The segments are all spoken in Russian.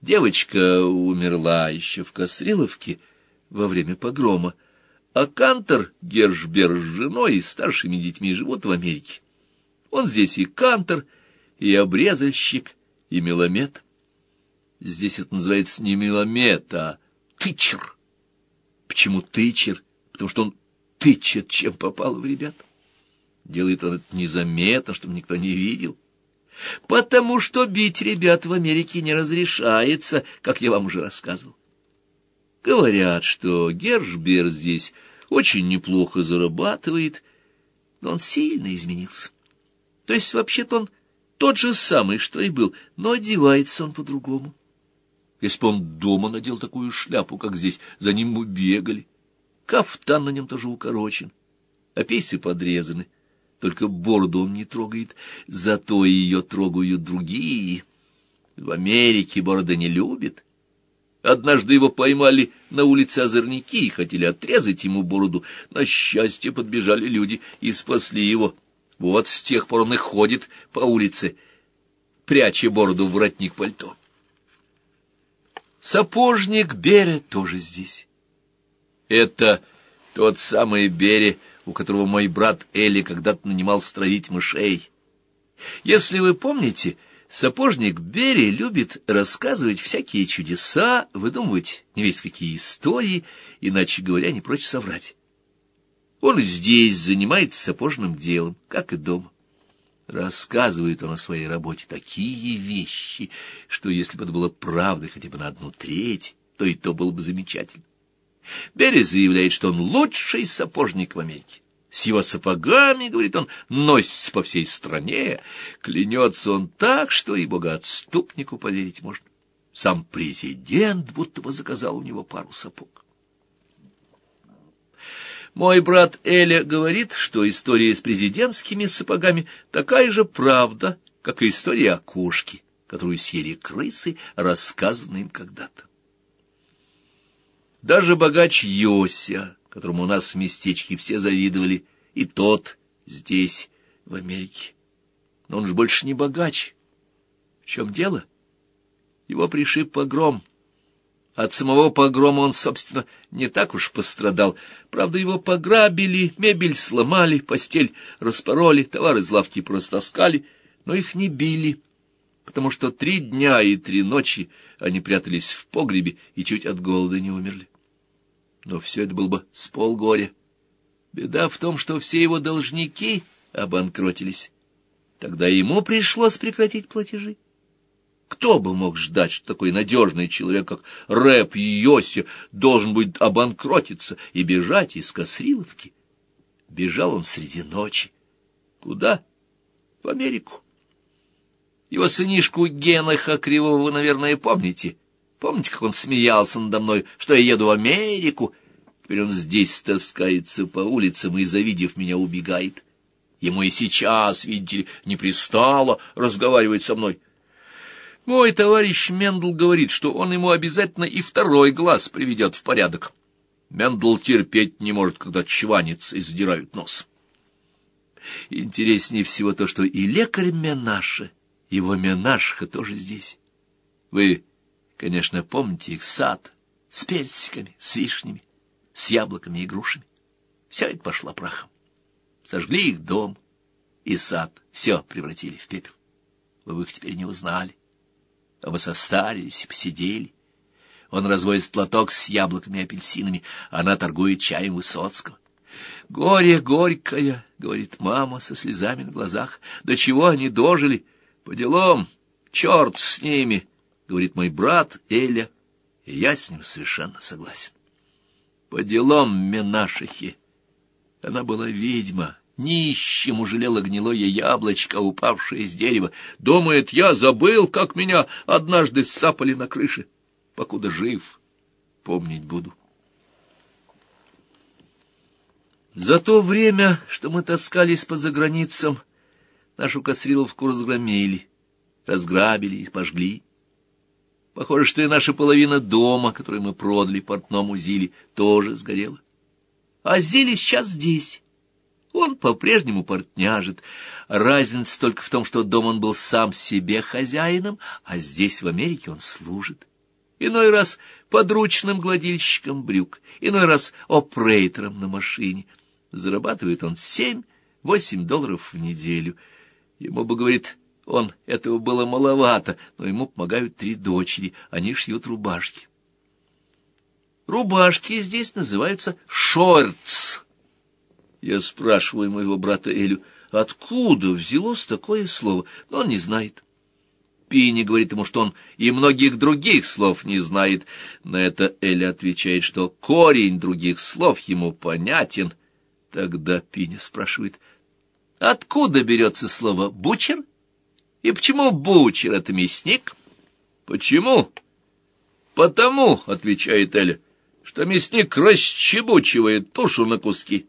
Девочка умерла еще в Косриловке во время погрома, а Кантор, Гершбер с женой и старшими детьми живут в Америке. Он здесь и Кантор, и обрезальщик, и меломет. Здесь это называется не меломет, а тычер. Почему тычер? Потому что он тычет, чем попало в ребят. Делает он это незаметно, чтобы никто не видел. Потому что бить ребят в Америке не разрешается, как я вам уже рассказывал. Говорят, что Гершбер здесь очень неплохо зарабатывает, но он сильно изменился. То есть, вообще-то, он тот же самый, что и был, но одевается он по-другому. Если бы он дома надел такую шляпу, как здесь, за ним мы бегали. Кафтан на нем тоже укорочен, а пейсы подрезаны. Только бороду он не трогает, зато ее трогают другие. В Америке борода не любит. Однажды его поймали на улице озорники и хотели отрезать ему бороду. На счастье подбежали люди и спасли его. Вот с тех пор он и ходит по улице, пряча бороду в воротник пальто. Сапожник Бере тоже здесь. Это тот самый Бере, у которого мой брат Элли когда-то нанимал строить мышей. Если вы помните, сапожник Берри любит рассказывать всякие чудеса, выдумывать не весь какие истории, иначе говоря, не прочь соврать. Он здесь занимается сапожным делом, как и дома. Рассказывает он о своей работе такие вещи, что если бы это было правдой хотя бы на одну треть, то и то было бы замечательно. Берри заявляет, что он лучший сапожник в Америке. С его сапогами, говорит он, носится по всей стране. Клянется он так, что и богоотступнику поверить можно. Сам президент будто бы заказал у него пару сапог. Мой брат Эля говорит, что история с президентскими сапогами такая же правда, как и история о кошке, которую съели крысы, рассказанная им когда-то. Даже богач Йося, которому у нас в местечке все завидовали, и тот здесь, в Америке. Но он же больше не богач. В чем дело? Его пришиб погром. От самого погрома он, собственно, не так уж пострадал. Правда, его пограбили, мебель сломали, постель распороли, товары из лавки простаскали, но их не били, потому что три дня и три ночи они прятались в погребе и чуть от голода не умерли но все это было бы с полгоря. Беда в том, что все его должники обанкротились. Тогда ему пришлось прекратить платежи. Кто бы мог ждать, что такой надежный человек, как Рэп Йоси, должен будет обанкротиться и бежать из Косриловки? Бежал он среди ночи. Куда? В Америку. Его сынишку Генаха Кривого вы, наверное, помните — Помните, как он смеялся надо мной, что я еду в Америку? Теперь он здесь таскается по улицам и, завидев меня, убегает. Ему и сейчас, видите ли, не пристало разговаривать со мной. Мой товарищ Мендл говорит, что он ему обязательно и второй глаз приведет в порядок. Мендл терпеть не может, когда чванится и задирают нос. Интереснее всего то, что и лекарь Менаше, его Менашха тоже здесь. Вы Конечно, помните их сад с персиками, с вишнями, с яблоками и грушами. Все это пошло прахом. Сожгли их дом и сад, все превратили в пепел. Вы бы их теперь не узнали. Оба состарились и посидели. Он разводит платок с яблоками и апельсинами, она торгует чаем Высоцкого. «Горе горькое», — говорит мама со слезами на глазах, — «до чего они дожили? По делам, черт с ними!» — говорит мой брат Эля, и я с ним совершенно согласен. По делам Менашихи. Она была ведьма, нищему жалела гнилое яблочко, упавшее с дерева. Думает, я забыл, как меня однажды сапали на крыше. Покуда жив, помнить буду. За то время, что мы таскались по заграницам, нашу Косриловку разгромили, разграбили и пожгли. Похоже, что и наша половина дома, которую мы продали портному Зиле, тоже сгорела. А Зиле сейчас здесь. Он по-прежнему портняжит. Разница только в том, что дом он был сам себе хозяином, а здесь, в Америке, он служит. Иной раз подручным гладильщиком брюк, иной раз опрейтером на машине. Зарабатывает он семь-восемь долларов в неделю. Ему бы, говорит, он, этого было маловато, но ему помогают три дочери, они шьют рубашки. Рубашки здесь называются шортс. Я спрашиваю моего брата Элю, откуда взялось такое слово, но он не знает. Пини говорит ему, что он и многих других слов не знает. На это Эля отвечает, что корень других слов ему понятен. Тогда Пиня спрашивает, откуда берется слово «бучер»? И почему бучер — это мясник? Почему? Потому, — отвечает Эля, — что мясник расчебучивает тушу на куски.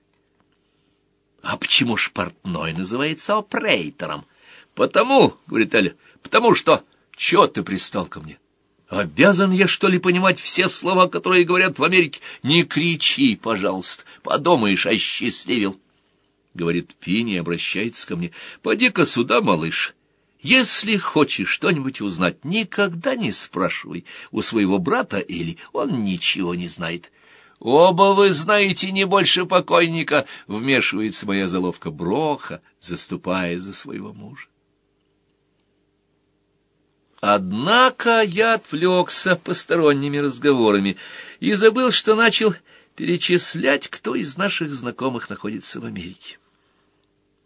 А почему ж портной называется опрейтором? Потому, — говорит Эля, — потому что... Чего ты пристал ко мне? Обязан я, что ли, понимать все слова, которые говорят в Америке? Не кричи, пожалуйста, подумаешь, осчастливил. Говорит Пини обращается ко мне. Поди-ка сюда, малыш. Если хочешь что-нибудь узнать, никогда не спрашивай у своего брата или он ничего не знает. Оба вы знаете не больше покойника, вмешивается моя заловка Броха, заступая за своего мужа. Однако я отвлекся посторонними разговорами и забыл, что начал перечислять, кто из наших знакомых находится в Америке.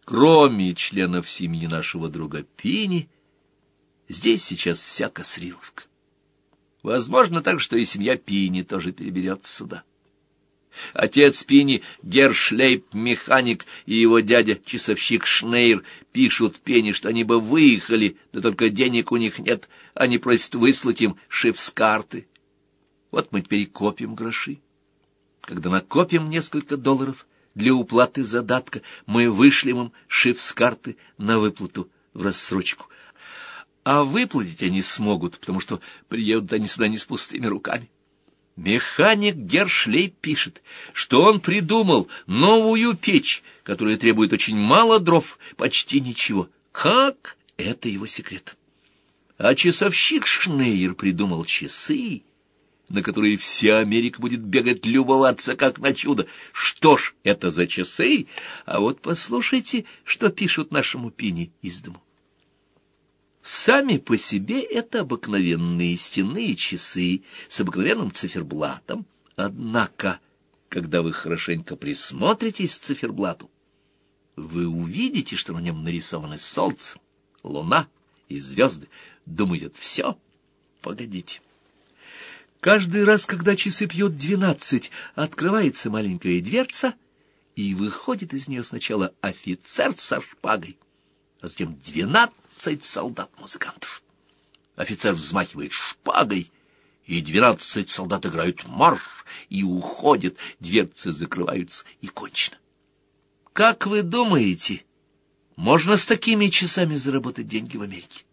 Кроме членов семьи нашего друга Пини, здесь сейчас вся Косриловка. Возможно так, что и семья Пини тоже переберется сюда. Отец Пини, Гершлейп-механик, и его дядя-часовщик Шнейр пишут Пени, что они бы выехали, да только денег у них нет, они просят выслать им шифскарты. Вот мы теперь копим гроши. Когда накопим несколько долларов, для уплаты задатка мы вышлем им шиф с карты на выплату в рассрочку. А выплатить они смогут, потому что приедут они сюда не с пустыми руками. Механик Гершлей пишет, что он придумал новую печь, которая требует очень мало дров, почти ничего. Как? Это его секрет. А часовщик Шнейер придумал часы, на которые вся Америка будет бегать любоваться, как на чудо. Что ж, это за часы? А вот послушайте, что пишут нашему Пини из дому. Сами по себе это обыкновенные стенные часы с обыкновенным циферблатом. Однако, когда вы хорошенько присмотритесь к циферблату, вы увидите, что на нем нарисованы солнце, луна и звезды. Думаете, все? Погодите. Каждый раз, когда часы пьют двенадцать, открывается маленькая дверца, и выходит из нее сначала офицер со шпагой, а затем двенадцать солдат-музыкантов. Офицер взмахивает шпагой, и двенадцать солдат играют марш, и уходят, дверцы закрываются, и кончено. Как вы думаете, можно с такими часами заработать деньги в Америке?